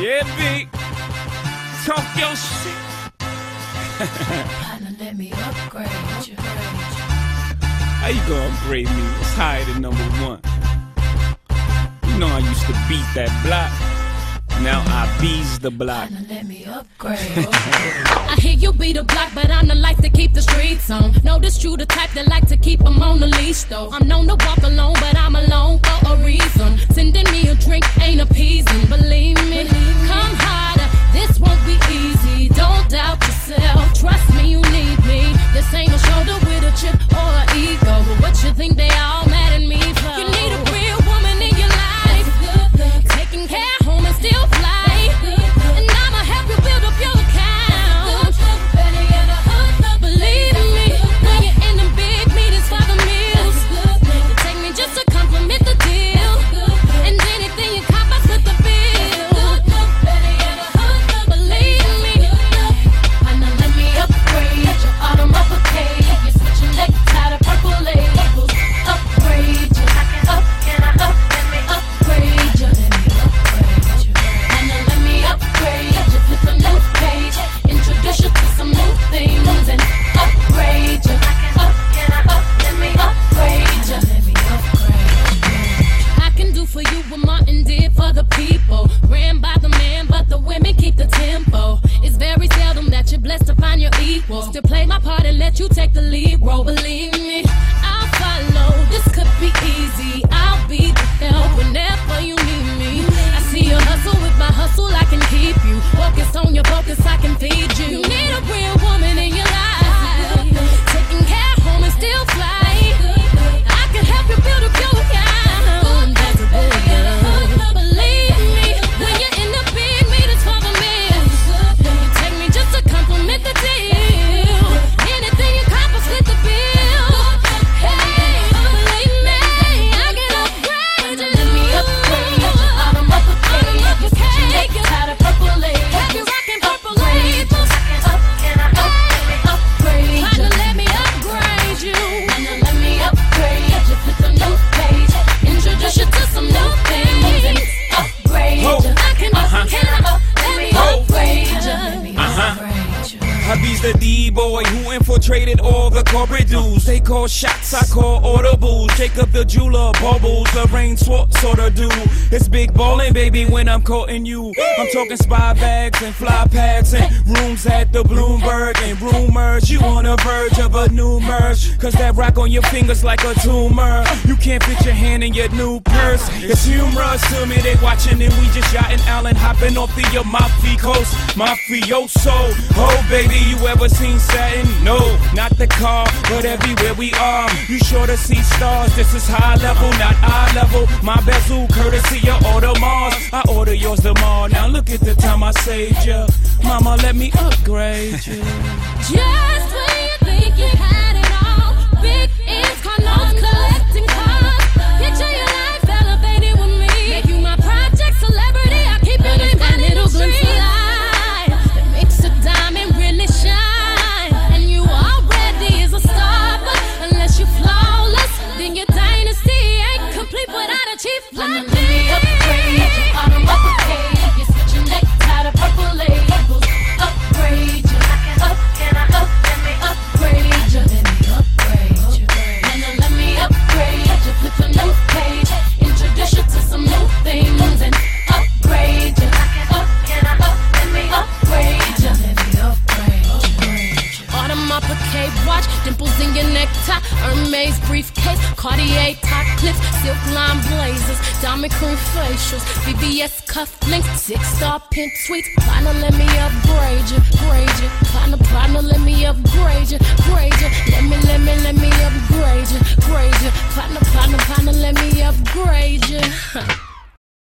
yeah, big. Er Talk your shit. Partner, let me upgrade you. How you gonna upgrade me? It's higher than number one. You know I used to beat that block. Now I bees the block. Partner, let me upgrade. I hear you be the block, but I'm the life to keep the streets Notice you the type that like to keep 'em on the leash, though. I'm known to walk alone, but I'm alone for a reason. Sending me a drink ain't appeasing, believe infiltrated all the corporate dudes. They call shots, I call audibles. Jacob the jeweler, bubbles, the rain swat sort of dude. It's big ballin', baby, when I'm courting you. I'm talking spy bags and fly pads and rooms at the Bloomberg and rumors. You on the verge of a new merge. Cause that rock on your fingers like a tumor. You can't fit your hand in your new purse. It's humorous to me, they watching and we just yachting Allen hopping off the Amalfi coast. Mafioso. Oh, baby, you ever seen Saturn? No, not the car, but everywhere we are. You sure to see stars. This is high level, not eye level. My bezel, courtesy of Audemars. I order yours tomorrow. Now look at the time I saved ya. Mama, let me upgrade you. Just when you Audemars watch, dimples in your necktie, Hermes briefcase, Cartier top clips, silk line blazers, diamond cream facials, VVS cufflinks, six star pimp suites. Partner, let me upgrade you, grade you. Partner, partner, let me